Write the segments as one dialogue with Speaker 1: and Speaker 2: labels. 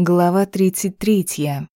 Speaker 1: Глава 33.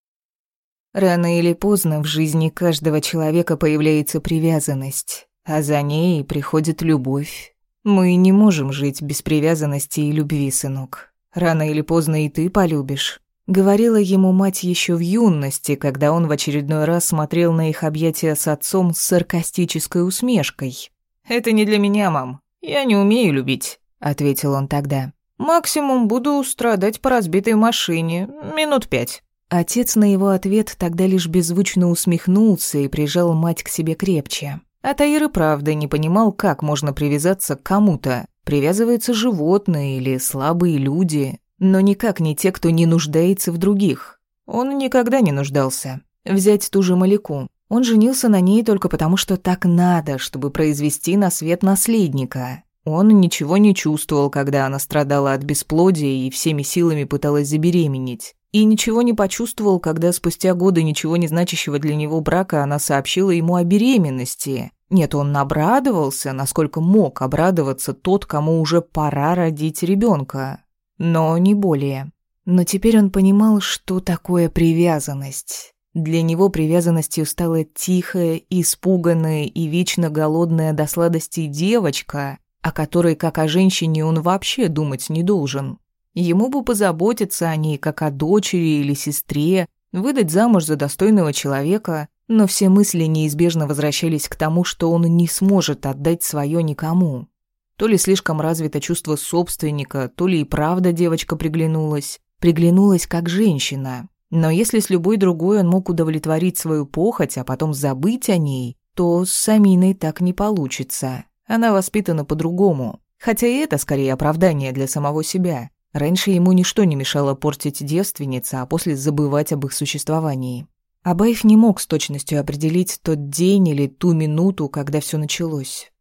Speaker 1: Рано или поздно в жизни каждого человека появляется привязанность, а за ней приходит любовь. Мы не можем жить без привязанности и любви, сынок. Рано или поздно и ты полюбишь. Говорила ему мать еще в юности, когда он в очередной раз смотрел на их объятия с отцом с саркастической усмешкой. «Это не для меня, мам. Я не умею любить», — ответил он тогда. Максимум буду страдать по разбитой машине. Минут пять». Отец на его ответ тогда лишь беззвучно усмехнулся и прижал мать к себе крепче. А Таир и правда не понимал, как можно привязаться к кому-то. Привязываются животные или слабые люди, но никак не те, кто не нуждается в других. Он никогда не нуждался. Взять ту же Маляку. Он женился на ней только потому, что так надо, чтобы произвести на свет наследника. Он ничего не чувствовал, когда она страдала от бесплодия и всеми силами пыталась забеременеть. И ничего не почувствовал, когда спустя годы ничего не значащего для него брака она сообщила ему о беременности. Нет, он обрадовался, насколько мог обрадоваться тот, кому уже пора родить ребенка. Но не более. Но теперь он понимал, что такое привязанность. Для него привязанностью стала тихая, испуганная и вечно голодная до сладостей девочка, о которой, как о женщине, он вообще думать не должен. Ему бы позаботиться о ней, как о дочери или сестре, выдать замуж за достойного человека, но все мысли неизбежно возвращались к тому, что он не сможет отдать свое никому. То ли слишком развито чувство собственника, то ли и правда девочка приглянулась. Приглянулась как женщина. Но если с любой другой он мог удовлетворить свою похоть, а потом забыть о ней, то с Саминой так не получится. Она воспитана по-другому. Хотя и это скорее оправдание для самого себя. Раньше ему ничто не мешало портить девственниц, а после забывать об их существовании. Абаев не мог с точностью определить тот день или ту минуту, когда все началось.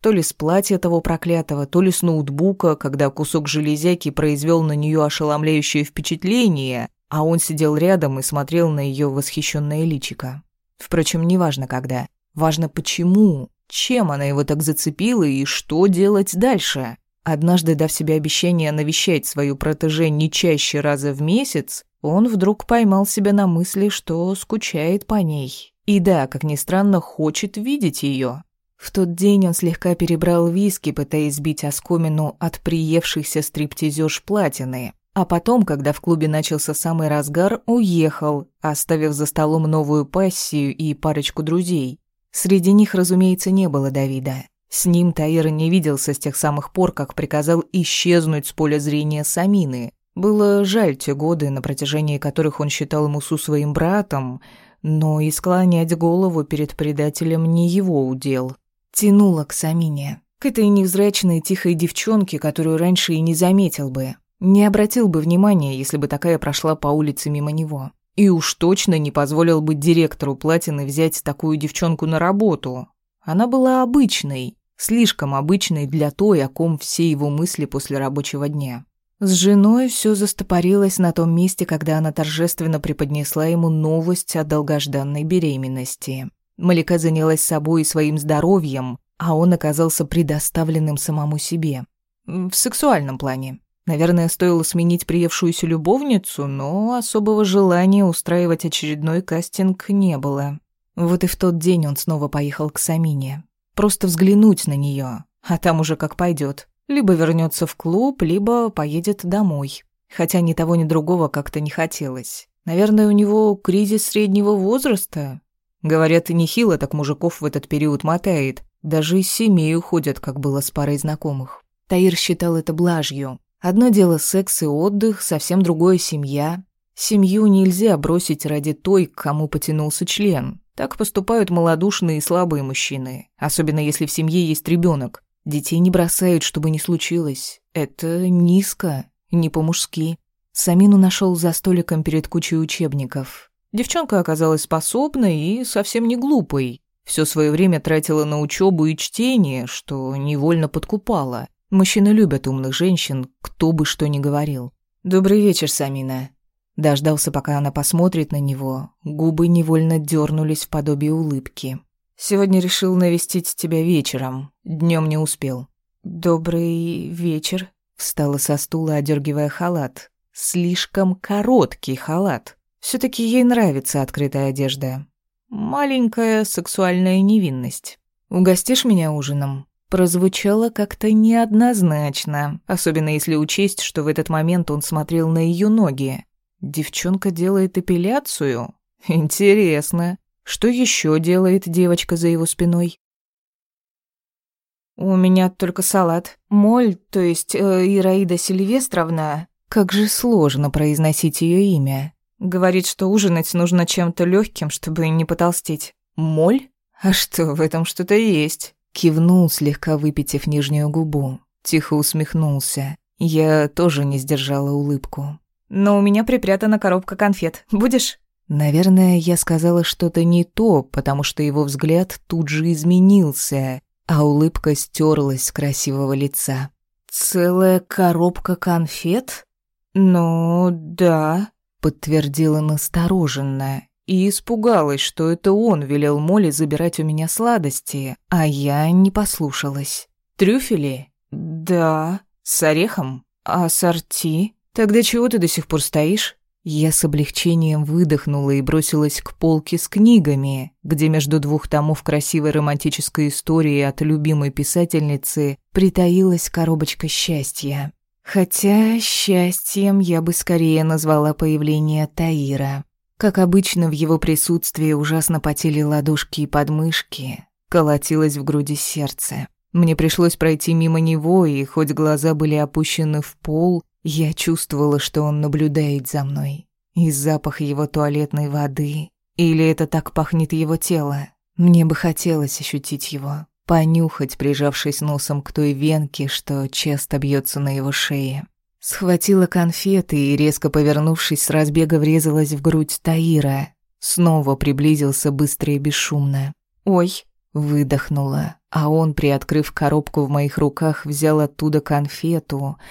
Speaker 1: То ли с платья того проклятого, то ли с ноутбука, когда кусок железяки произвел на нее ошеломляющее впечатление, а он сидел рядом и смотрел на ее восхищенное личико. Впрочем, неважно когда. Важно почему. Чем она его так зацепила и что делать дальше? Однажды, дав себе обещание навещать свою протеже не чаще раза в месяц, он вдруг поймал себя на мысли, что скучает по ней. И да, как ни странно, хочет видеть ее. В тот день он слегка перебрал виски, пытаясь сбить оскомину от приевшихся стриптизёж платины. А потом, когда в клубе начался самый разгар, уехал, оставив за столом новую пассию и парочку друзей. Среди них, разумеется, не было Давида. С ним Таир не виделся с тех самых пор, как приказал исчезнуть с поля зрения Самины. Было жаль те годы, на протяжении которых он считал Мусу своим братом, но и склонять голову перед предателем не его удел. Тянуло к Самине, к этой невзрачной тихой девчонке, которую раньше и не заметил бы. Не обратил бы внимания, если бы такая прошла по улице мимо него. И уж точно не позволил бы директору Платины взять такую девчонку на работу. Она была обычной, слишком обычной для той, о ком все его мысли после рабочего дня. С женой все застопорилось на том месте, когда она торжественно преподнесла ему новость о долгожданной беременности. Малика занялась собой и своим здоровьем, а он оказался предоставленным самому себе. В сексуальном плане. Наверное, стоило сменить приевшуюся любовницу, но особого желания устраивать очередной кастинг не было. Вот и в тот день он снова поехал к Самине. Просто взглянуть на нее, а там уже как пойдет. Либо вернется в клуб, либо поедет домой. Хотя ни того, ни другого как-то не хотелось. Наверное, у него кризис среднего возраста. Говорят, нехило так мужиков в этот период мотает. Даже из семей уходят, как было с парой знакомых. Таир считал это блажью, Одно дело секс и отдых, совсем другое семья. Семью нельзя бросить ради той, к кому потянулся член. Так поступают малодушные и слабые мужчины, особенно если в семье есть ребенок. Детей не бросают, чтобы не случилось. Это низко, не по-мужски. Самину нашел за столиком перед кучей учебников. Девчонка оказалась способной и совсем не глупой. Все свое время тратила на учебу и чтение, что невольно подкупало. Мужчины любят умных женщин, кто бы что ни говорил. «Добрый вечер, Самина». Дождался, пока она посмотрит на него. Губы невольно дернулись в подобие улыбки. «Сегодня решил навестить тебя вечером. Днем не успел». «Добрый вечер», — встала со стула, одергивая халат. слишком короткий халат. все таки ей нравится открытая одежда. Маленькая сексуальная невинность. «Угостишь меня ужином?» Прозвучало как-то неоднозначно, особенно если учесть, что в этот момент он смотрел на ее ноги. Девчонка делает эпиляцию? Интересно. Что еще делает девочка за его спиной? «У меня только салат. Моль, то есть э, Ираида Сильвестровна. Как же сложно произносить ее имя. Говорит, что ужинать нужно чем-то легким, чтобы не потолстеть. Моль? А что, в этом что-то есть?» Кивнул, слегка выпитив нижнюю губу. Тихо усмехнулся. Я тоже не сдержала улыбку. «Но у меня припрятана коробка конфет. Будешь?» Наверное, я сказала что-то не то, потому что его взгляд тут же изменился, а улыбка стерлась с красивого лица. «Целая коробка конфет?» «Ну, да», — подтвердила настороженно и испугалась, что это он велел Моле забирать у меня сладости, а я не послушалась. «Трюфели?» «Да». «С орехом?» «А сорти?» «Тогда чего ты до сих пор стоишь?» Я с облегчением выдохнула и бросилась к полке с книгами, где между двух томов красивой романтической истории от любимой писательницы притаилась коробочка счастья. Хотя счастьем я бы скорее назвала появление Таира. Как обычно, в его присутствии ужасно потели ладошки и подмышки, колотилось в груди сердце. Мне пришлось пройти мимо него, и хоть глаза были опущены в пол, я чувствовала, что он наблюдает за мной. И запах его туалетной воды. Или это так пахнет его тело. Мне бы хотелось ощутить его. Понюхать, прижавшись носом к той венке, что часто бьется на его шее. Схватила конфеты и, резко повернувшись, с разбега врезалась в грудь Таира. Снова приблизился быстро и бесшумно. «Ой!» — выдохнула, а он, приоткрыв коробку в моих руках, взял оттуда конфету —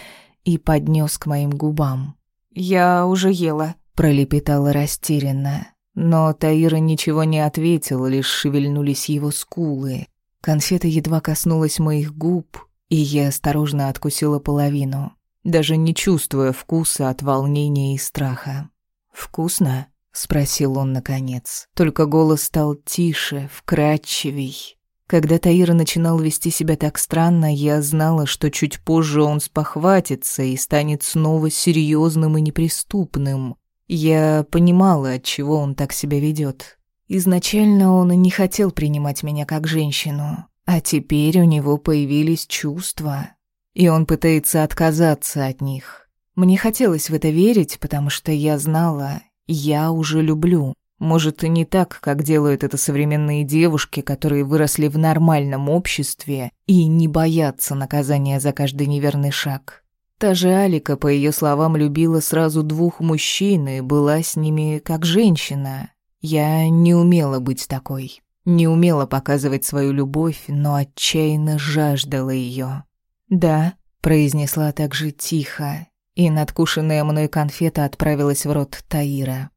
Speaker 1: и поднес к моим губам. «Я уже ела», — пролепетала растерянно. Но Таира ничего не ответил, лишь шевельнулись его скулы. Конфета едва коснулась моих губ, и я осторожно откусила половину, даже не чувствуя вкуса от волнения и страха. «Вкусно?» — спросил он наконец. Только голос стал тише, вкрадчивей. Когда Таира начинал вести себя так странно, я знала, что чуть позже он спохватится и станет снова серьезным и неприступным. Я понимала, от чего он так себя ведет. Изначально он и не хотел принимать меня как женщину, а теперь у него появились чувства, и он пытается отказаться от них. Мне хотелось в это верить, потому что я знала, я уже люблю. Может, и не так, как делают это современные девушки, которые выросли в нормальном обществе и не боятся наказания за каждый неверный шаг. Та же Алика, по ее словам, любила сразу двух мужчин и была с ними как женщина. Я не умела быть такой. Не умела показывать свою любовь, но отчаянно жаждала ее. «Да», — произнесла также тихо, и надкушенная мной конфета отправилась в рот Таира.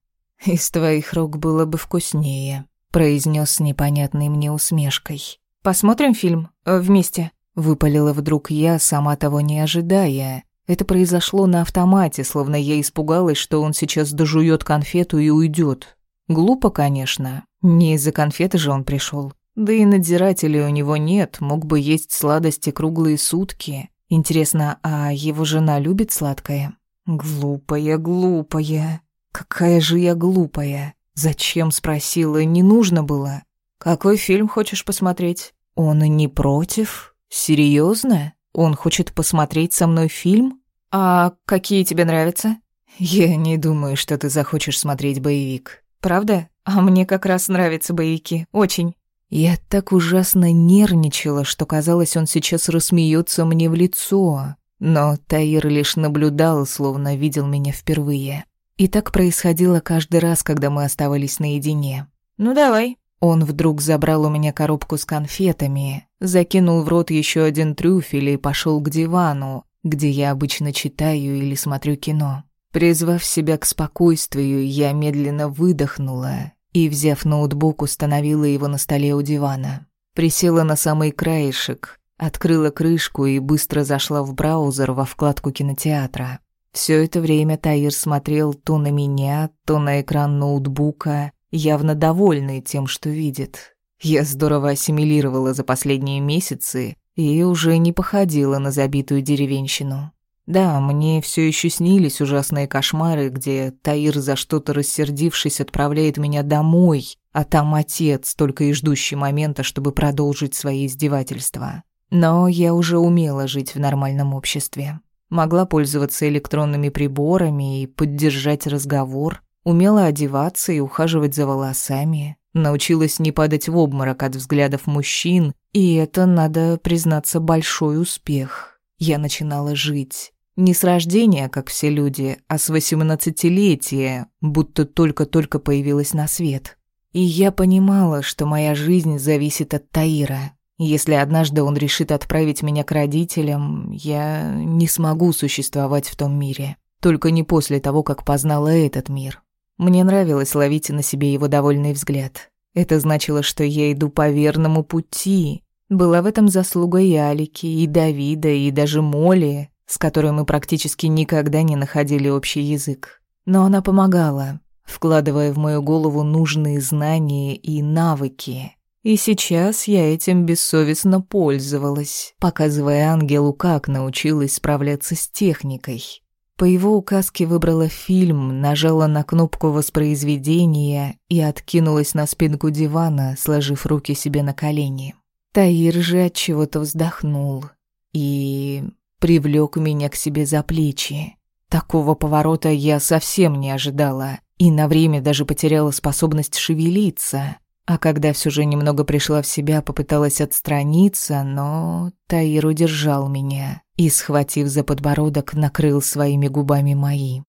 Speaker 1: «Из твоих рук было бы вкуснее», — произнес с непонятной мне усмешкой. «Посмотрим фильм? Э, вместе?» — выпалила вдруг я, сама того не ожидая. Это произошло на автомате, словно я испугалась, что он сейчас дожует конфету и уйдет. Глупо, конечно. Не из-за конфеты же он пришел. Да и надзирателей у него нет, мог бы есть сладости круглые сутки. Интересно, а его жена любит сладкое? Глупая, глупая. Какая же я глупая. Зачем спросила, не нужно было. Какой фильм хочешь посмотреть? Он не против? Серьезно? Он хочет посмотреть со мной фильм? А какие тебе нравятся? Я не думаю, что ты захочешь смотреть боевик. Правда? А мне как раз нравятся боевики. Очень. Я так ужасно нервничала, что казалось, он сейчас рассмеется мне в лицо. Но Таир лишь наблюдал, словно видел меня впервые. И так происходило каждый раз, когда мы оставались наедине. «Ну давай». Он вдруг забрал у меня коробку с конфетами, закинул в рот еще один трюфель и пошел к дивану, где я обычно читаю или смотрю кино. Призвав себя к спокойствию, я медленно выдохнула и, взяв ноутбук, установила его на столе у дивана. Присела на самый краешек, открыла крышку и быстро зашла в браузер во вкладку кинотеатра. Все это время Таир смотрел то на меня, то на экран ноутбука, явно довольный тем, что видит. Я здорово ассимилировала за последние месяцы и уже не походила на забитую деревенщину. Да, мне все еще снились ужасные кошмары, где Таир за что-то рассердившись отправляет меня домой, а там отец, только и ждущий момента, чтобы продолжить свои издевательства. Но я уже умела жить в нормальном обществе. Могла пользоваться электронными приборами и поддержать разговор, умела одеваться и ухаживать за волосами, научилась не падать в обморок от взглядов мужчин, и это, надо признаться, большой успех. Я начинала жить. Не с рождения, как все люди, а с восемнадцатилетия, будто только-только появилась на свет. И я понимала, что моя жизнь зависит от Таира. Если однажды он решит отправить меня к родителям, я не смогу существовать в том мире. Только не после того, как познала этот мир. Мне нравилось ловить на себе его довольный взгляд. Это значило, что я иду по верному пути. Была в этом заслуга и Алики, и Давида, и даже Моли, с которой мы практически никогда не находили общий язык. Но она помогала, вкладывая в мою голову нужные знания и навыки. И сейчас я этим бессовестно пользовалась, показывая ангелу, как научилась справляться с техникой. По его указке выбрала фильм, нажала на кнопку воспроизведения и откинулась на спинку дивана, сложив руки себе на колени. Таир же от чего-то вздохнул и привлек меня к себе за плечи. Такого поворота я совсем не ожидала и на время даже потеряла способность шевелиться. А когда все же немного пришла в себя, попыталась отстраниться, но Таир удержал меня и, схватив за подбородок, накрыл своими губами мои.